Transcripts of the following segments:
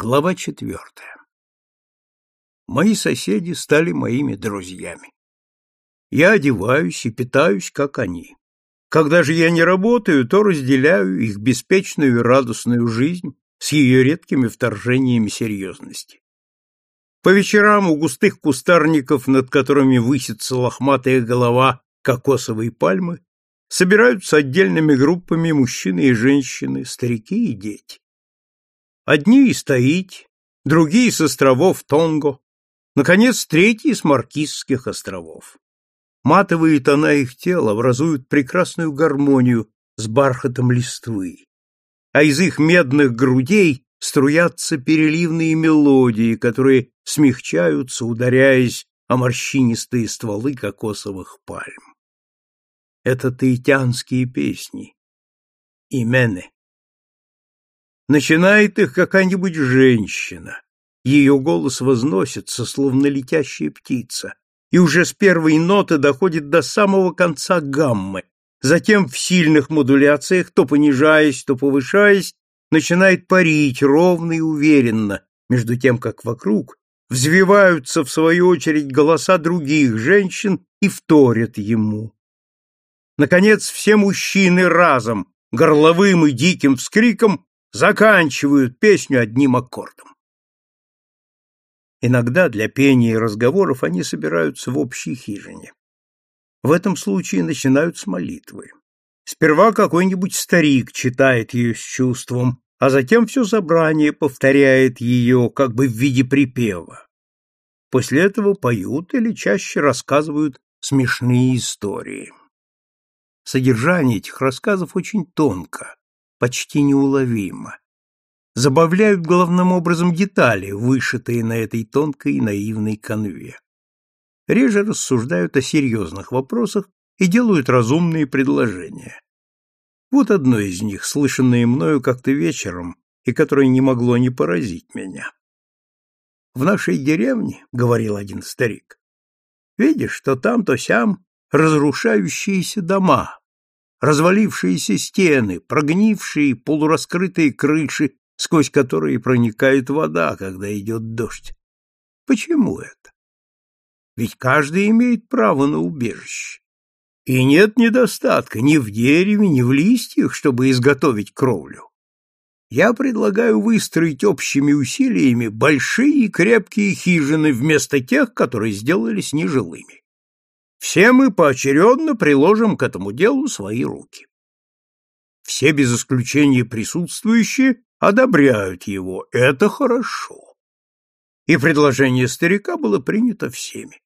Глава четвертая. Мои соседи стали моими друзьями. Я одеваюсь и питаюсь, как они. Когда же я не работаю, то разделяю их беспечную и радостную жизнь с ее редкими вторжениями серьезности. По вечерам у густых кустарников, над которыми высится лохматая голова кокосовой пальмы, собираются отдельными группами мужчины и женщины, старики и дети. Одни из Таити, другие с островов Тонго, наконец, третьи с Маркизских островов. Матовые тона их тела образуют прекрасную гармонию с бархатом листвы, а из их медных грудей струятся переливные мелодии, которые смягчаются, ударяясь о морщинистые стволы кокосовых пальм. Это таитянские песни, имены. Начинает их какая-нибудь женщина. Ее голос возносится, словно летящая птица, и уже с первой ноты доходит до самого конца гаммы. Затем в сильных модуляциях, то понижаясь, то повышаясь, начинает парить ровно и уверенно, между тем, как вокруг взвиваются, в свою очередь, голоса других женщин и вторят ему. Наконец, все мужчины разом, горловым и диким вскриком, заканчивают песню одним аккордом. Иногда для пения и разговоров они собираются в общей хижине. В этом случае начинают с молитвы. Сперва какой-нибудь старик читает ее с чувством, а затем все собрание повторяет ее как бы в виде припева. После этого поют или чаще рассказывают смешные истории. Содержание этих рассказов очень тонко, почти неуловимо. Забавляют главным образом детали, вышитые на этой тонкой и наивной конве. Реже рассуждают о серьезных вопросах и делают разумные предложения. Вот одно из них, слышанное мною как-то вечером, и которое не могло не поразить меня. «В нашей деревне, — говорил один старик, — видишь, то там, то сям разрушающиеся дома, развалившиеся стены, прогнившие полураскрытые крыши, сквозь которые проникает вода, когда идет дождь. Почему это? Ведь каждый имеет право на убежище. И нет недостатка ни в дереве, ни в листьях, чтобы изготовить кровлю. Я предлагаю выстроить общими усилиями большие и крепкие хижины вместо тех, которые сделались нежилыми. Все мы поочередно приложим к этому делу свои руки. Все без исключения присутствующие одобряют его. Это хорошо. И предложение старика было принято всеми.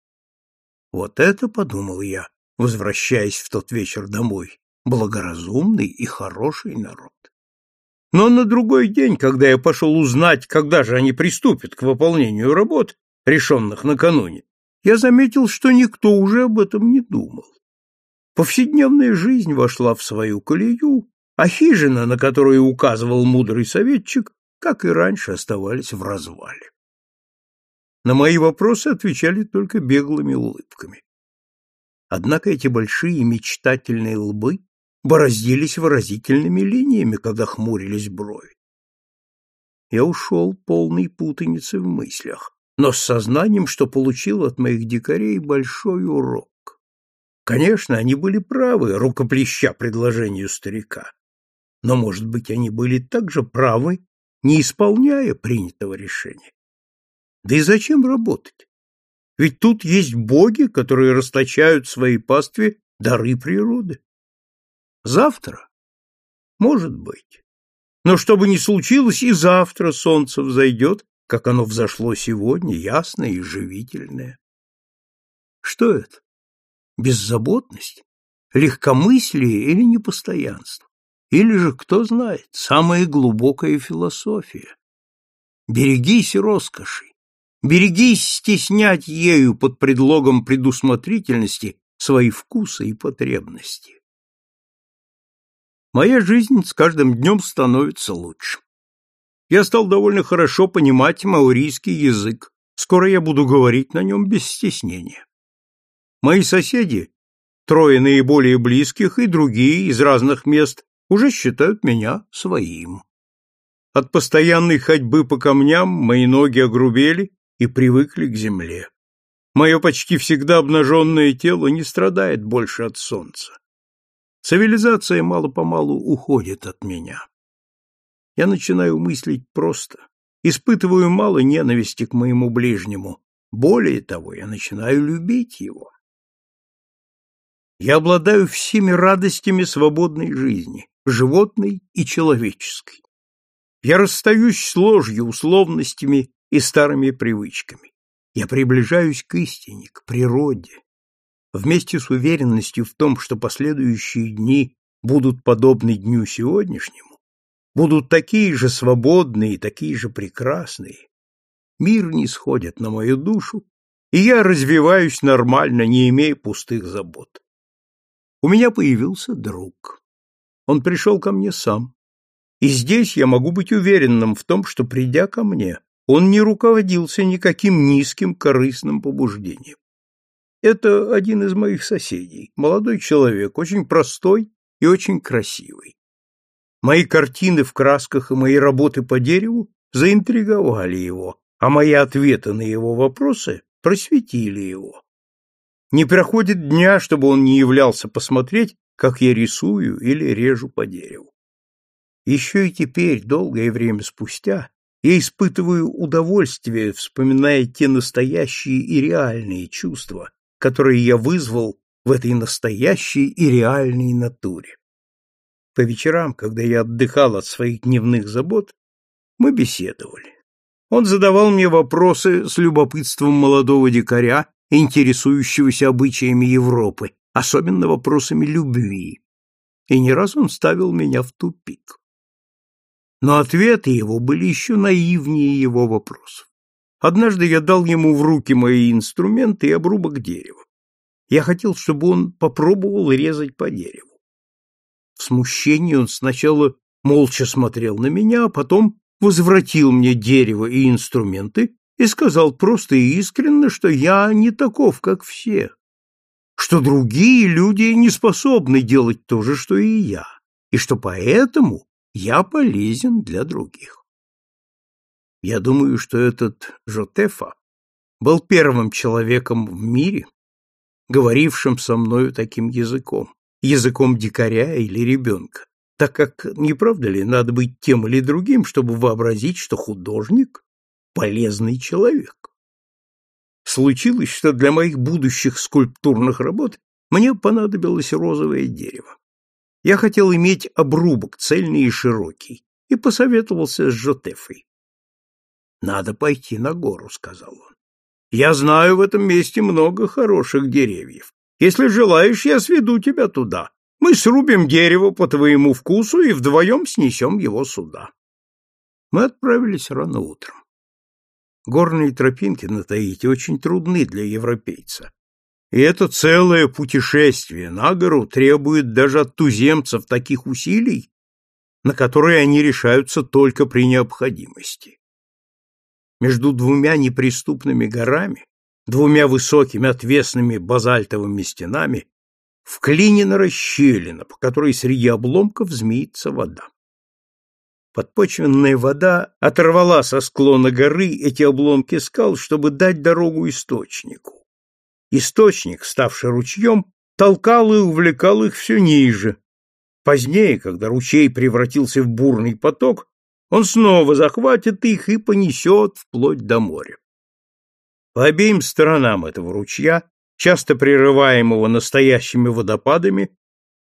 Вот это, подумал я, возвращаясь в тот вечер домой, благоразумный и хороший народ. Но на другой день, когда я пошел узнать, когда же они приступят к выполнению работ, решенных накануне, я заметил, что никто уже об этом не думал. Повседневная жизнь вошла в свою колею, а хижина, на которую указывал мудрый советчик, как и раньше оставались в развале. На мои вопросы отвечали только беглыми улыбками. Однако эти большие мечтательные лбы бороздились выразительными линиями, когда хмурились брови. Я ушел полной путаницы в мыслях но с сознанием, что получил от моих дикарей большой урок. Конечно, они были правы, рукоплеща предложению старика. Но, может быть, они были также правы, не исполняя принятого решения. Да и зачем работать? Ведь тут есть боги, которые расточают своей пастве дары природы. Завтра? Может быть. Но что бы ни случилось, и завтра солнце взойдет, как оно взошло сегодня, ясное и живительное. Что это? Беззаботность? Легкомыслие или непостоянство? Или же, кто знает, самая глубокая философия? Берегись роскоши, берегись стеснять ею под предлогом предусмотрительности свои вкусы и потребности. Моя жизнь с каждым днем становится лучше я стал довольно хорошо понимать маорийский язык. Скоро я буду говорить на нем без стеснения. Мои соседи, трое наиболее близких и другие из разных мест, уже считают меня своим. От постоянной ходьбы по камням мои ноги огрубели и привыкли к земле. Мое почти всегда обнаженное тело не страдает больше от солнца. Цивилизация мало-помалу уходит от меня. Я начинаю мыслить просто, испытываю мало ненависти к моему ближнему, более того, я начинаю любить его. Я обладаю всеми радостями свободной жизни, животной и человеческой. Я расстаюсь с ложью, условностями и старыми привычками. Я приближаюсь к истине, к природе. Вместе с уверенностью в том, что последующие дни будут подобны дню сегодняшнему, будут такие же свободные и такие же прекрасные, мир не сходит на мою душу, и я развиваюсь нормально, не имея пустых забот. У меня появился друг. Он пришел ко мне сам. И здесь я могу быть уверенным в том, что, придя ко мне, он не руководился никаким низким корыстным побуждением. Это один из моих соседей, молодой человек, очень простой и очень красивый. Мои картины в красках и мои работы по дереву заинтриговали его, а мои ответы на его вопросы просветили его. Не проходит дня, чтобы он не являлся посмотреть, как я рисую или режу по дереву. Еще и теперь, долгое время спустя, я испытываю удовольствие, вспоминая те настоящие и реальные чувства, которые я вызвал в этой настоящей и реальной натуре. По вечерам, когда я отдыхал от своих дневных забот, мы беседовали. Он задавал мне вопросы с любопытством молодого дикаря, интересующегося обычаями Европы, особенно вопросами любви. И не раз он ставил меня в тупик но ответы его были еще наивнее его вопросов. Однажды я дал ему в руки мои инструменты и обрубок дерева. Я хотел, чтобы он попробовал резать по дереву. Смущении он сначала молча смотрел на меня, а потом возвратил мне дерево и инструменты и сказал просто и искренне, что я не таков, как все, что другие люди не способны делать то же, что и я, и что поэтому я полезен для других. Я думаю, что этот Жотефа был первым человеком в мире, говорившим со мною таким языком, языком дикаря или ребенка, так как, не правда ли, надо быть тем или другим, чтобы вообразить, что художник — полезный человек. Случилось, что для моих будущих скульптурных работ мне понадобилось розовое дерево. Я хотел иметь обрубок цельный и широкий, и посоветовался с Жотефой. «Надо пойти на гору», — сказал он. «Я знаю в этом месте много хороших деревьев. Если желаешь, я сведу тебя туда. Мы срубим дерево по твоему вкусу и вдвоем снесем его сюда». Мы отправились рано утром. Горные тропинки на Таити очень трудны для европейца. И это целое путешествие на гору требует даже от туземцев таких усилий, на которые они решаются только при необходимости. Между двумя неприступными горами, двумя высокими отвесными базальтовыми стенами, вклинена расщелина, по которой среди обломков змеится вода. Подпочвенная вода оторвала со склона горы эти обломки скал, чтобы дать дорогу источнику. Источник, ставший ручьем, толкал и увлекал их все ниже. Позднее, когда ручей превратился в бурный поток, он снова захватит их и понесет вплоть до моря. По обеим сторонам этого ручья, часто прерываемого настоящими водопадами,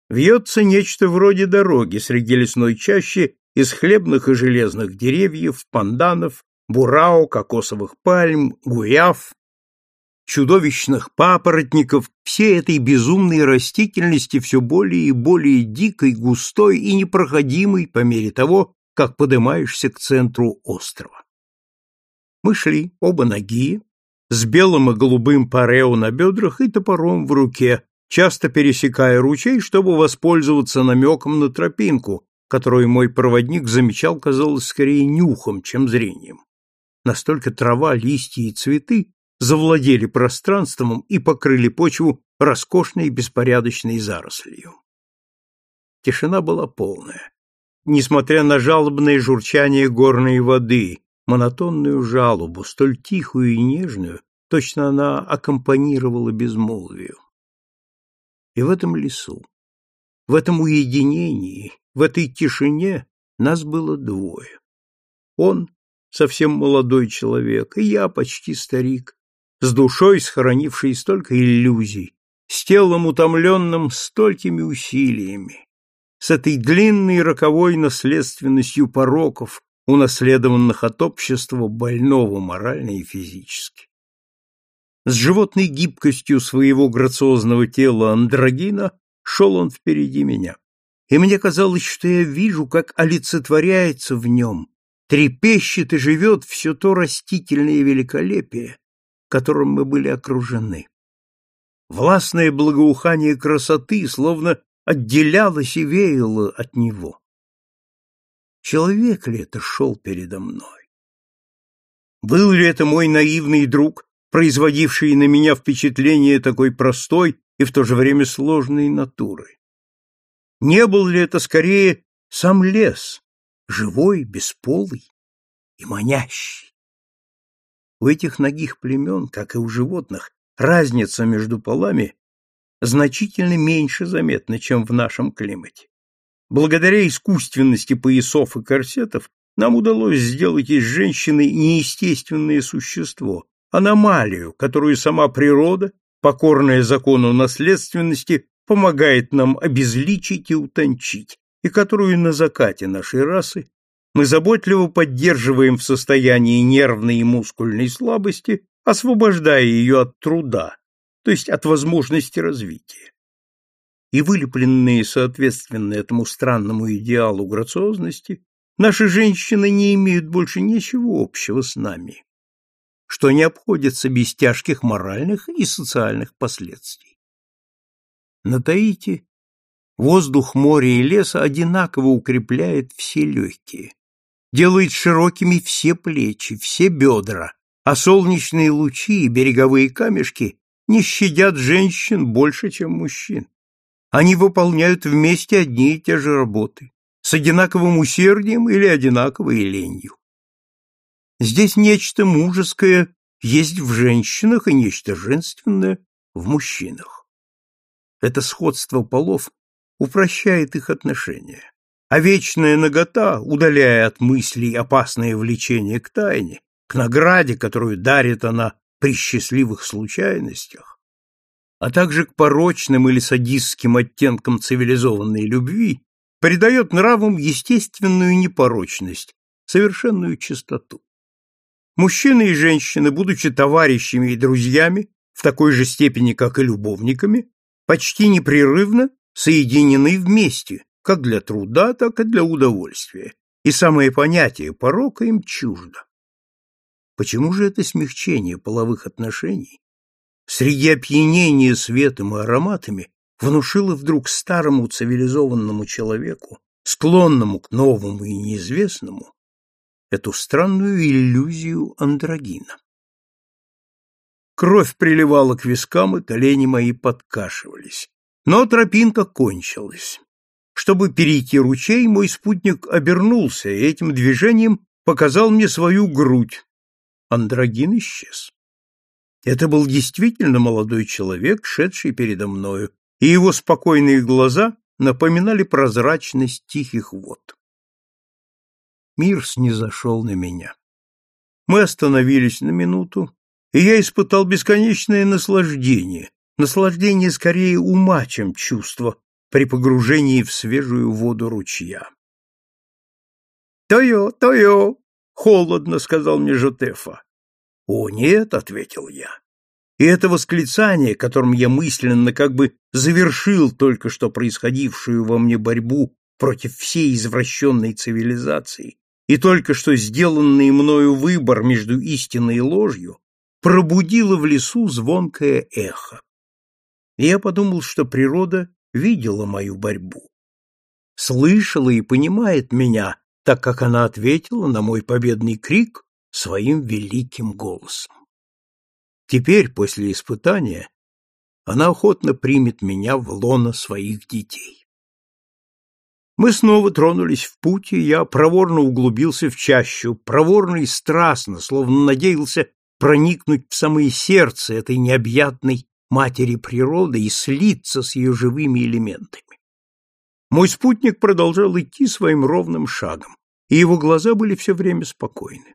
вьется нечто вроде дороги среди лесной чащи из хлебных и железных деревьев, панданов, бурао, кокосовых пальм, гуяв, чудовищных папоротников, всей этой безумной растительности все более и более дикой, густой и непроходимой по мере того, как поднимаешься к центру острова. Мы шли, оба ноги, с белым и голубым парео на бедрах и топором в руке, часто пересекая ручей, чтобы воспользоваться намеком на тропинку, которую мой проводник замечал, казалось, скорее нюхом, чем зрением. Настолько трава, листья и цветы завладели пространством и покрыли почву роскошной беспорядочной зарослью. Тишина была полная. несмотря на жалобное журчание горной воды, монотонную жалобу, столь тихую и нежную, точно она аккомпанировала безмолвию. И в этом лесу, в этом уединении, в этой тишине нас было двое. Он, совсем молодой человек, и я, почти старик, с душой, сохранившей столько иллюзий, с телом, утомленным столькими усилиями, с этой длинной роковой наследственностью пороков, унаследованных от общества больного морально и физически. С животной гибкостью своего грациозного тела андрогина шел он впереди меня, и мне казалось, что я вижу, как олицетворяется в нем, трепещет и живет все то растительное великолепие, которым мы были окружены. Властное благоухание красоты словно отделялось и веяло от него. Человек ли это шел передо мной? Был ли это мой наивный друг, производивший на меня впечатление такой простой и в то же время сложной натуры? Не был ли это скорее сам лес, живой, бесполый и манящий? У этих ногих племен, как и у животных, разница между полами значительно меньше заметна, чем в нашем климате. Благодаря искусственности поясов и корсетов нам удалось сделать из женщины неестественное существо, аномалию, которую сама природа, покорная закону наследственности, помогает нам обезличить и утончить, и которую на закате нашей расы мы заботливо поддерживаем в состоянии нервной и мускульной слабости, освобождая ее от труда, то есть от возможности развития и вылепленные соответственно этому странному идеалу грациозности, наши женщины не имеют больше ничего общего с нами, что не обходится без тяжких моральных и социальных последствий. На Таити воздух моря и леса одинаково укрепляет все легкие, делает широкими все плечи, все бедра, а солнечные лучи и береговые камешки не щадят женщин больше, чем мужчин. Они выполняют вместе одни и те же работы, с одинаковым усердием или одинаковой ленью. Здесь нечто мужеское есть в женщинах и нечто женственное в мужчинах. Это сходство полов упрощает их отношения, а вечная нагота, удаляя от мыслей опасное влечение к тайне, к награде, которую дарит она при счастливых случайностях, а также к порочным или садистским оттенкам цивилизованной любви, придает нравам естественную непорочность, совершенную чистоту. Мужчины и женщины, будучи товарищами и друзьями, в такой же степени, как и любовниками, почти непрерывно соединены вместе, как для труда, так и для удовольствия, и самое понятие порока им чуждо. Почему же это смягчение половых отношений среди опьянения светом и ароматами внушила вдруг старому цивилизованному человеку, склонному к новому и неизвестному, эту странную иллюзию андрогина. Кровь приливала к вискам, и колени мои подкашивались. Но тропинка кончилась. Чтобы перейти ручей, мой спутник обернулся и этим движением показал мне свою грудь. Андрогин исчез. Это был действительно молодой человек, шедший передо мною, и его спокойные глаза напоминали прозрачность тихих вод. Мир снизошел на меня. Мы остановились на минуту, и я испытал бесконечное наслаждение, наслаждение скорее ума, чем чувства при погружении в свежую воду ручья. «Тойо, Тойо!» — холодно сказал мне Жотефа. «О, нет», — ответил я. И это восклицание, которым я мысленно как бы завершил только что происходившую во мне борьбу против всей извращенной цивилизации, и только что сделанный мною выбор между истиной и ложью, пробудило в лесу звонкое эхо. И я подумал, что природа видела мою борьбу, слышала и понимает меня, так как она ответила на мой победный крик своим великим голосом. Теперь, после испытания, она охотно примет меня в лоно своих детей. Мы снова тронулись в путь, и я проворно углубился в чащу, проворно и страстно, словно надеялся проникнуть в самое сердце этой необъятной матери природы и слиться с ее живыми элементами. Мой спутник продолжал идти своим ровным шагом, и его глаза были все время спокойны.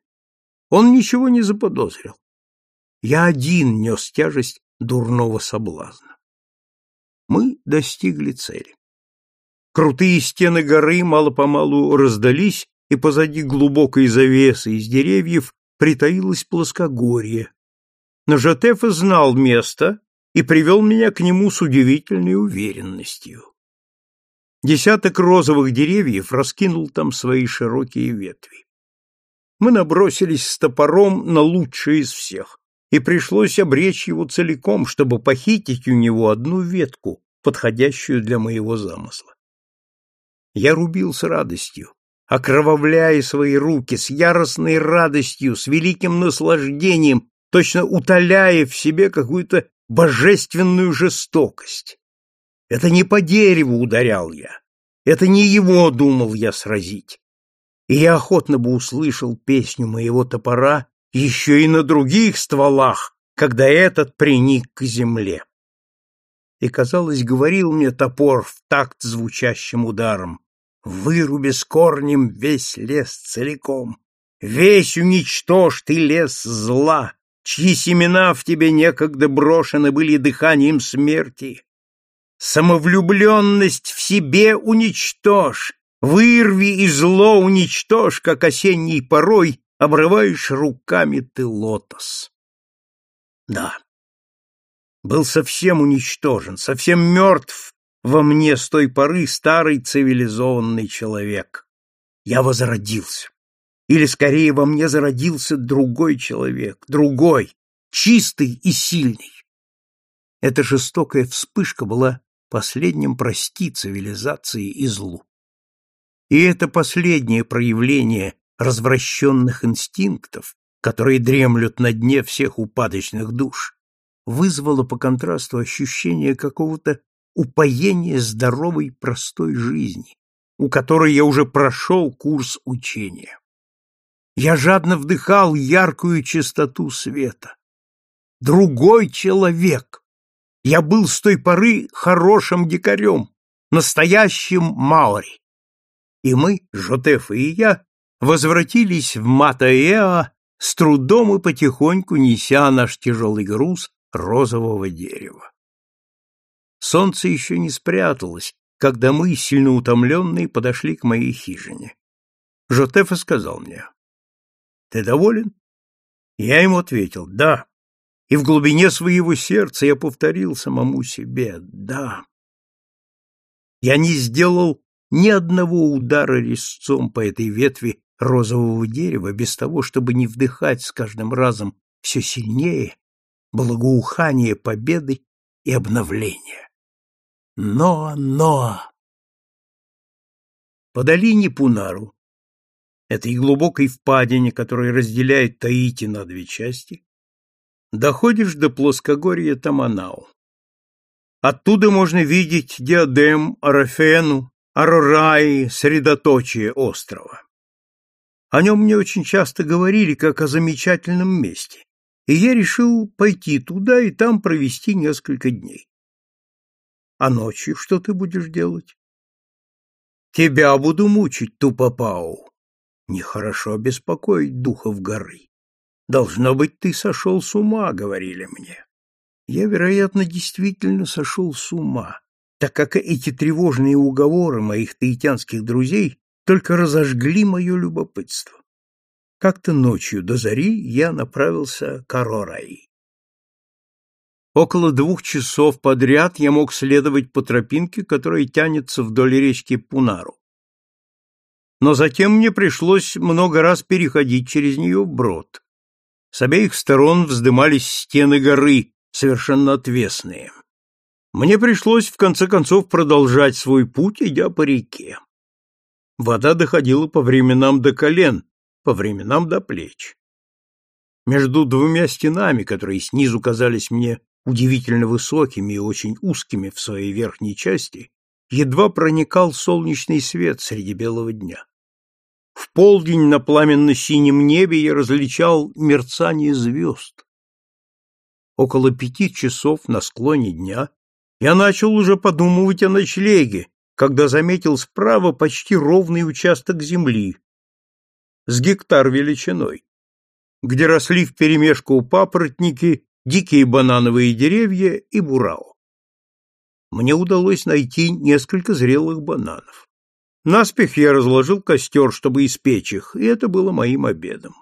Он ничего не заподозрил. Я один нес тяжесть дурного соблазна. Мы достигли цели. Крутые стены горы мало-помалу раздались, и позади глубокой завесы из деревьев притаилось плоскогорье. Но Жотефа знал место и привел меня к нему с удивительной уверенностью. Десяток розовых деревьев раскинул там свои широкие ветви. Мы набросились с топором на лучшее из всех, и пришлось обречь его целиком, чтобы похитить у него одну ветку, подходящую для моего замысла. Я рубил с радостью, окровавляя свои руки, с яростной радостью, с великим наслаждением, точно утоляя в себе какую-то божественную жестокость. Это не по дереву ударял я, это не его думал я сразить. И я охотно бы услышал песню моего топора еще и на других стволах, когда этот приник к земле. И, казалось, говорил мне топор в такт звучащим ударом, Выруби с корнем весь лес целиком, Весь уничтожь ты лес зла, Чьи семена в тебе некогда брошены Были дыханием смерти. Самовлюбленность в себе уничтожь, Вырви и зло уничтожь, Как осенний порой Обрываешь руками ты лотос. Да, был совсем уничтожен, совсем мертв во мне с той поры старый цивилизованный человек. Я возродился. Или, скорее, во мне зародился другой человек, другой, чистый и сильный. Эта жестокая вспышка была последним прости цивилизации и злу. И это последнее проявление развращенных инстинктов, которые дремлют на дне всех упадочных душ, вызвало по контрасту ощущение какого-то упоение здоровой простой жизни, у которой я уже прошел курс учения. Я жадно вдыхал яркую чистоту света. Другой человек. Я был с той поры хорошим дикарем, настоящим маори. И мы, Жотеф и я, возвратились в Матаэа с трудом и потихоньку неся наш тяжелый груз розового дерева. Солнце еще не спряталось, когда мы, сильно утомленные, подошли к моей хижине. Жотефа сказал мне, «Ты доволен?» Я ему ответил, «Да». И в глубине своего сердца я повторил самому себе, «Да». Я не сделал ни одного удара резцом по этой ветви розового дерева без того, чтобы не вдыхать с каждым разом все сильнее благоухание победы и обновления. Но, но! По долине Пунару, этой глубокой впадине, которая разделяет Таити на две части, доходишь до плоскогорья Таманау. Оттуда можно видеть диадем, Арафену, Арораи, средоточие острова. О нем мне очень часто говорили как о замечательном месте, и я решил пойти туда и там провести несколько дней. А ночью что ты будешь делать? Тебя буду мучить, Тупопау. Нехорошо беспокоить духов горы. Должно быть, ты сошел с ума, говорили мне. Я, вероятно, действительно сошел с ума, так как эти тревожные уговоры моих таитянских друзей только разожгли мое любопытство. Как-то ночью до зари я направился к Арораи. Около двух часов подряд я мог следовать по тропинке, которая тянется вдоль речки Пунару. Но затем мне пришлось много раз переходить через нее вброд. С обеих сторон вздымались стены горы, совершенно отвесные. Мне пришлось, в конце концов, продолжать свой путь, идя по реке. Вода доходила по временам до колен, по временам до плеч. Между двумя стенами, которые снизу казались мне удивительно высокими и очень узкими в своей верхней части, едва проникал солнечный свет среди белого дня. В полдень на пламенно-синем небе я различал мерцание звезд. Около пяти часов на склоне дня я начал уже подумывать о ночлеге, когда заметил справа почти ровный участок земли с гектар величиной, где росли вперемешку папоротники, дикие банановые деревья и бурао. Мне удалось найти несколько зрелых бананов. Наспех я разложил костер, чтобы испечь их, и это было моим обедом.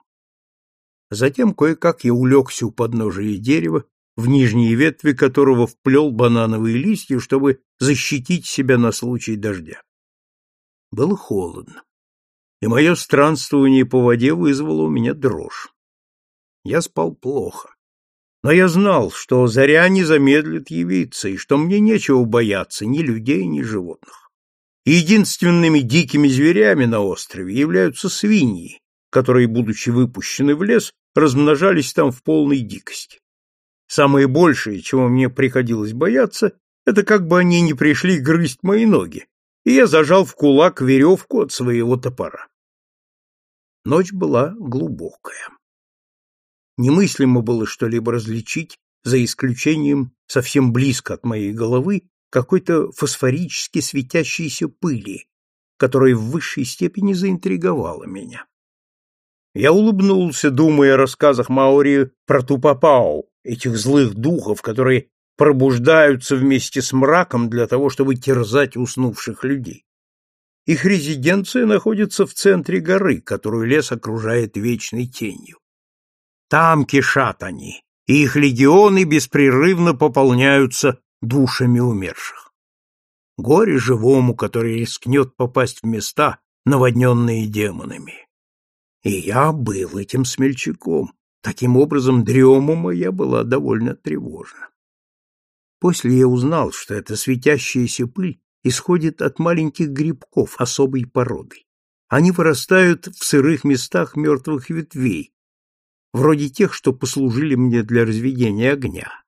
Затем кое-как я улегся у подножия дерева, в нижние ветви которого вплел банановые листья, чтобы защитить себя на случай дождя. Было холодно, и мое странствование по воде вызвало у меня дрожь. Я спал плохо, но я знал, что заря не замедлит явиться, и что мне нечего бояться ни людей, ни животных. Единственными дикими зверями на острове являются свиньи, которые, будучи выпущены в лес, размножались там в полной дикости. Самое большее, чего мне приходилось бояться, это как бы они не пришли грызть мои ноги, и я зажал в кулак веревку от своего топора. Ночь была глубокая. Немыслимо было что-либо различить, за исключением совсем близко от моей головы какой-то фосфорически светящейся пыли, которая в высшей степени заинтриговала меня. Я улыбнулся, думая о рассказах Маори про Тупапау, этих злых духов, которые пробуждаются вместе с мраком для того, чтобы терзать уснувших людей. Их резиденция находится в центре горы, которую лес окружает вечной тенью. Там кишат они, и их легионы беспрерывно пополняются душами умерших. Горе живому, который рискнет попасть в места, наводненные демонами. И я был этим смельчаком. Таким образом, дрема моя была довольно тревожна. После я узнал, что эта светящаяся пыль исходит от маленьких грибков особой породы. Они вырастают в сырых местах мертвых ветвей, вроде тех, что послужили мне для разведения огня.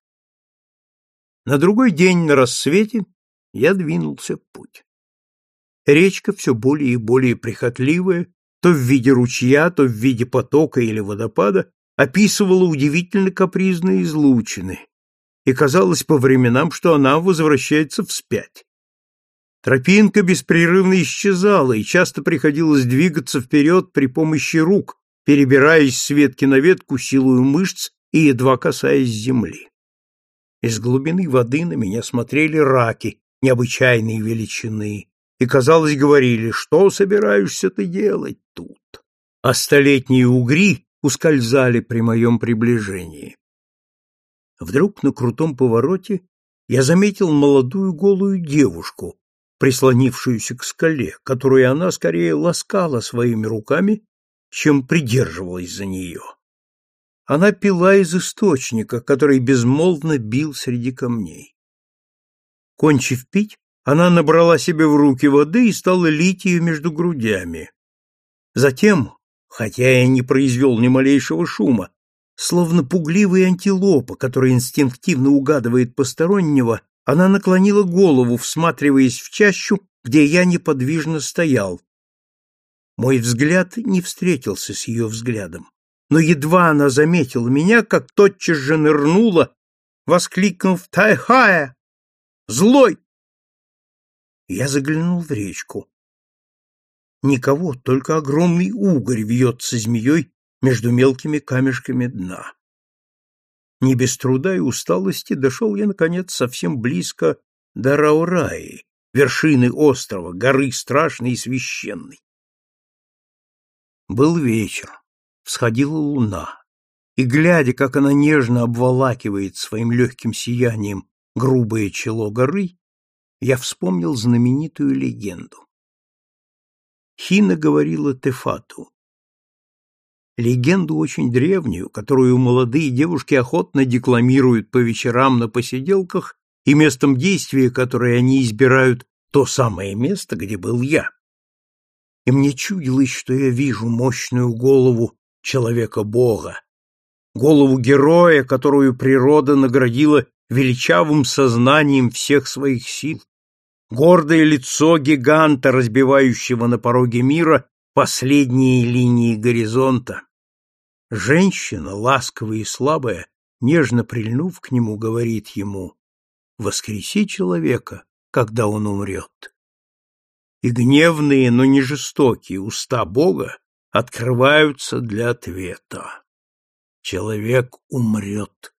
На другой день на рассвете я двинулся в путь. Речка все более и более прихотливая, то в виде ручья, то в виде потока или водопада, описывала удивительно капризные излучины, и казалось по временам, что она возвращается вспять. Тропинка беспрерывно исчезала, и часто приходилось двигаться вперед при помощи рук, перебираясь с ветки на ветку силою мышц и едва касаясь земли. Из глубины воды на меня смотрели раки необычайной величины и, казалось, говорили, что собираешься ты делать тут. А столетние угри ускользали при моем приближении. Вдруг на крутом повороте я заметил молодую голую девушку, прислонившуюся к скале, которую она скорее ласкала своими руками, чем придерживалась за нее. Она пила из источника, который безмолвно бил среди камней. Кончив пить, она набрала себе в руки воды и стала лить ее между грудями. Затем, хотя я не произвел ни малейшего шума, словно пугливая антилопа, которая инстинктивно угадывает постороннего, она наклонила голову, всматриваясь в чащу, где я неподвижно стоял. Мой взгляд не встретился с ее взглядом но едва она заметила меня, как тотчас же нырнула, воскликнув «Тайхая! Злой!» Я заглянул в речку. Никого, только огромный угорь вьется змеей между мелкими камешками дна. Не без труда и усталости дошел я, наконец, совсем близко до Раураи, вершины острова, горы страшной и священной. Был вечер всходила луна, и, глядя, как она нежно обволакивает своим легким сиянием грубое чело горы, я вспомнил знаменитую легенду. Хина говорила Тефату. Легенду очень древнюю, которую молодые девушки охотно декламируют по вечерам на посиделках и местом действия, которое они избирают, то самое место, где был я. И мне чудилось, что я вижу мощную голову человека-бога, голову героя, которую природа наградила величавым сознанием всех своих сил, гордое лицо гиганта, разбивающего на пороге мира последние линии горизонта. Женщина, ласковая и слабая, нежно прильнув к нему, говорит ему «Воскреси человека, когда он умрет». И гневные, но не жестокие уста Бога открываются для ответа. Человек умрет.